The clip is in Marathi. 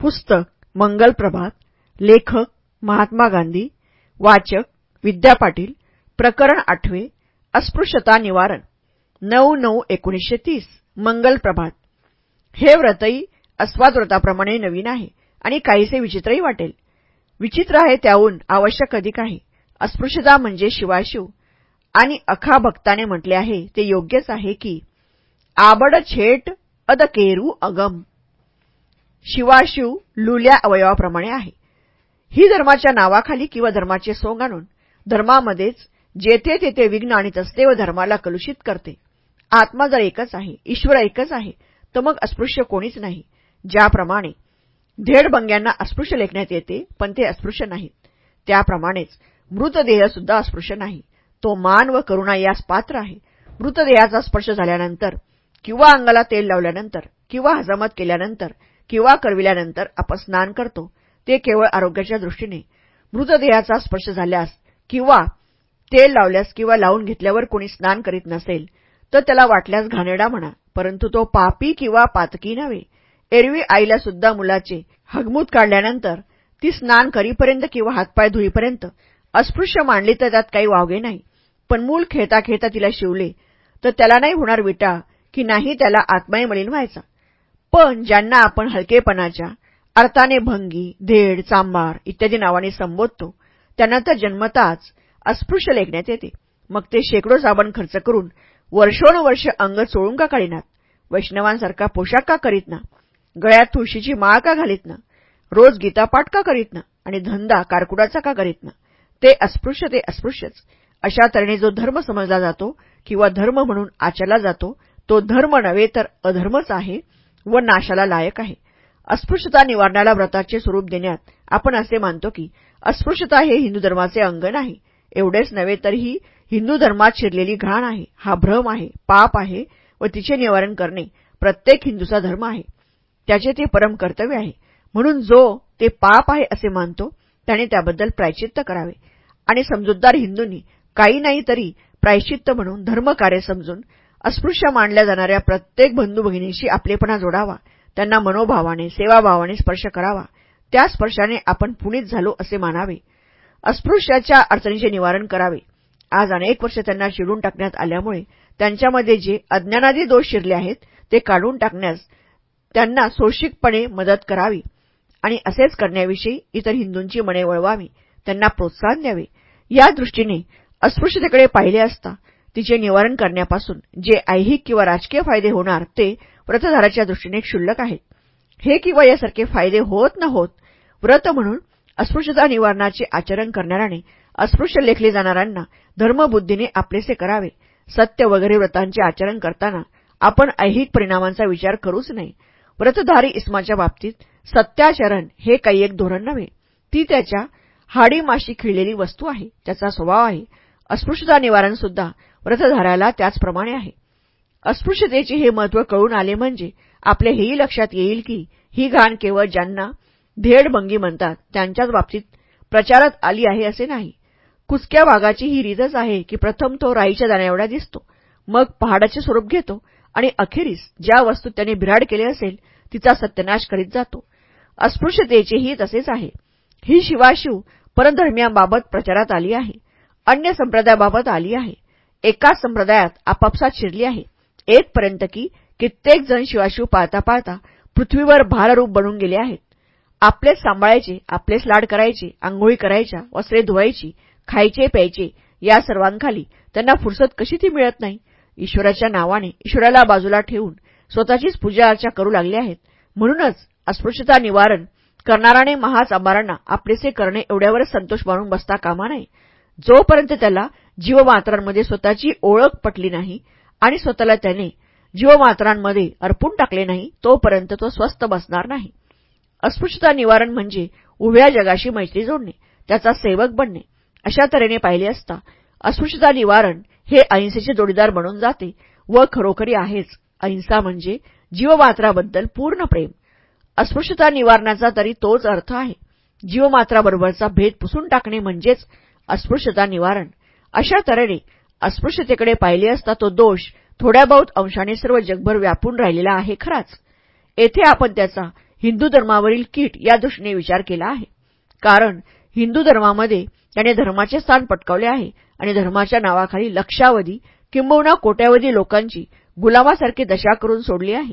पुस्तक मंगल प्रभात लेखक महात्मा गांधी वाचक विद्या पाटील प्रकरण आठवे अस्पृश्यता निवारण नऊ नऊ एकोणीसशे तीस मंगल प्रभात. हे व्रतही अस्वाद व्रताप्रमाणे नवीन आहे आणि काहीसे विचित्रही वाटेल. विचित्र आहे त्याहून आवश्यक अधिक आहे. अस्पृश्यता म्हणजे शिवाशिव. आणि अखा भक्ताने म्हटले आहे ते योग्यच आहे की आबड छेट अदकेरू अगम. शिवाशिव लुल्या अवयवाप्रमाणे आहे. ही धर्माच्या नावाखाली किंवा धर्माचे सोंग आणून धर्मामध्येच जेथे तेथे विघ्न आणीत असते व धर्माला कलुषित करते. आत्मा जर एकच आहे ईश्वर एकच आहे तर मग अस्पृश्य कोणीच नाही ज्याप्रमाणे धेडबंग्यांना अस्पृश्य लेखण्यात येते पण ते अस्पृश्य नाहीत. त्याप्रमाणेच मृतदेह सुद्धा अस्पृश्य नाही. तो मान व करुणा यास पात्र आहे. मृतदेहाचा स्पर्श झाल्यानंतर किंवा अंगाला तेल लावल्यानंतर किंवा हजामत केल्यानंतर किंवा करविल्यानंतर आपण स्नान करतो ते केवळ आरोग्याच्या दृष्टीने. मृतदेहाचा स्पर्श झाल्यास किंवा तेल लावल्यास किंवा लावून घेतल्यावर कोणी स्नान करीत नसेल तर त्याला वाटल्यास घाणेडा म्हणा परंतु तो पापी किंवा पातकी नव्हे. एरवी आईला सुद्धा मुलाचे हगमूत काढल्यानंतर ती स्नान करीपर्यंत किंवा हातपाय धुईपर्यंत अस्पृश्य मांडली तर त्यात काही वावगे नाही. पण मूल खेळता खेळता तिला शिवले तर त्याला नाही होणार विटा की नाही त्याला आत्माही मलिन व्हायचा. पण ज्यांना आपण हलकेपणाच्या अर्थाने भंगी धेड चांबार इत्यादी नावाने संबोधतो त्यांना तर जन्मताच अस्पृश्य लेखण्यात येते. मग ते शेकडो साबण खर्च करून वर्षोनुवर्ष अंग चोळून का काढीनात? वैष्णवांसारखा पोशाख का करीत ना? गळ्यात तुळशीची माळ का घालीत ना? रोज गीतापाठ का करीत ना? आणि धंदा कारकुडाचा का करीत ना? ते अस्पृश्य ते अस्पृश्यच. अशा तऱ्हेने जो धर्म समजला जातो किंवा धर्म म्हणून आचरला जातो तो धर्म नव्हे तर अधर्मच आहे व नाशाला लायक आहे. अस्पृश्यता निवारणाला व्रताचे स्वरूप देण्यात आपण असे मानतो की अस्पृश्यता हे हिंदू धर्माचे अंग नाही. एवढेच नव्हे तर ही हिंदू धर्मात शिरलेली घाण आहे हा भ्रम आहे पाप आहे व तिचे निवारण करणे प्रत्येक हिंदूचा धर्म आहे. त्याचे ते परम कर्तव्य आहे. म्हणून जो ते पाप आहे असे मानतो त्याने त्याबद्दल प्रायचित्त करावे. आणि समजूतदार हिंदूंनी काही नाही तरी प्रायश्चित्त म्हणून धर्मकार्य समजून अस्पृश्य मानल्या जाणाऱ्या प्रत्येक बंधू भगिनीशी आपलेपणा जोडावा. त्यांना मनोभावाने सेवाभावाने स्पर्श करावा. त्या स्पर्शाने आपण पुणित झालो असे मानावे. अस्पृश्याच्या अडचणीचे निवारण करावे. आज अनेक वर्ष त्यांना चिडून टाकण्यात आल्यामुळे त्यांच्यामध्ये जे अज्ञानादी दोष शिरले आहेत ते काढून टाकण्यास त्यांना सोशिकपणे मदत करावी आणि असेच करण्याविषयी इतर हिंदूंची मने वळवावी. त्यांना प्रोत्साहन द्यावे. या दृष्टीने अस्पृश्यतेकडे पाहिले असता तिचे निवारण करण्यापासून जे ऐहिक किंवा राजकीय फायदे होणार ते व्रतधाराच्या दृष्टीने क्षुल्लक आहेत. हे किंवा यासारखे फायदे होत न होत व्रत म्हणून अस्पृश्यता निवारणाचे आचरण करणाऱ्याने अस्पृश्य लेखले जाणाऱ्यांना धर्मबुद्धीने आपलेसे करावे. सत्य वगैरे व्रतांचे आचरण करताना आपण ऐहिक परिणामांचा विचार करूच नये व्रतधारी इस्माच्या बाबतीत सत्याचरण हे काही एक धोरण नव्हे. ती त्याच्या हाडी माशी खिळलेली वस्तू आहे त्याचा स्वभाव आहे. अस्पृश्यता निवारण सुद्धा व्रतधाराला त्याचप्रमाणे आहे. अस्पृश्यतेचे हे महत्त्व कळून आले म्हणजे आपल्या हेही लक्षात येईल की ही घाण केवळ ज्यांना धेडबंगी म्हणतात त्यांच्याच बाबतीत प्रचारात आली आहे असे नाही. कुचक्या वाघाची ही रीतच आहे की प्रथम तो राईच्या दाण्याएवढा दिसतो मग पहाडाचे स्वरूप घेतो आणि अखेरीस ज्या वस्तू त्याने भिराड केले असेल तिचा सत्यनाश करीत जातो. अस्पृश्यतेचेही तसेच आहे. ही शिवाशिव परधर्मियांबाबत प्रचारात आली आहे. अन्य संप्रदायाबाबत आली आहे. एकाच संप्रदायात आपापसात शिरली आहे. एकपर्यंत की कित्येक जण शिवाशिव पाळता पाळता पृथ्वीवर भाररूप बनून गेले आहेत. आपलेच सांभाळायचे आपलेच लाड करायचे आंघोळी करायच्या वस्त्रे धुवायची खायचे प्यायचे या सर्वांखाली त्यांना फुरसत कशी ती मिळत नाही? ईश्वराच्या नावाने ईश्वराला बाजूला ठेवून स्वतःचीच पूजा अर्चा करू लागले आहेत. म्हणूनच अस्पृश्यता निवारण करणाराने महाचांबारांना आपलेसे करणे एवढ्यावरच संतोष मानून बसता कामा नये. जोपर्यंत त्याला जीवमात्रांमध्ये स्वतःची ओळख पटली नाही आणि स्वतःला त्याने जीवमात्रांमध्ये अर्पून टाकले नाही तोपर्यंत तो स्वस्थ बसणार नाही. अस्पृश्यता निवारण म्हणजे उभ्या जगाशी मैत्री जोडणे त्याचा सेवक बनणे. अशा तऱ्हेने पाहिले असता अस्पृश्यता निवारण हे अहिंसेचे जोडीदार बनून जाते व खरोखरी आहेच. अहिंसा म्हणजे जीवमात्राबद्दल पूर्ण प्रेम. अस्पृश्यता निवारणाचा तरी तोच अर्थ आहे. जीवमात्राबरोबरचा भेद पुसून टाकणे म्हणजेच अस्पृश्यता निवारण. अशा तऱ्हेने अस्पृश्यतेकडे पाहिले असता तो दोष थोड्या बहुत अंशाने सर्व जगभर व्यापून राहिलेला आहे खराच. येथे आपण त्याचा हिंदू धर्मावरील कीट या दृष्टीने विचार केला आहे. कारण हिंदू धर्मामध्ये त्याने धर्माचे स्थान पटकावले आहे आणि धर्माच्या नावाखाली लक्षावधी किंबहुना कोट्यावधी लोकांची गुलामासारखी दशा करून सोडली आहे.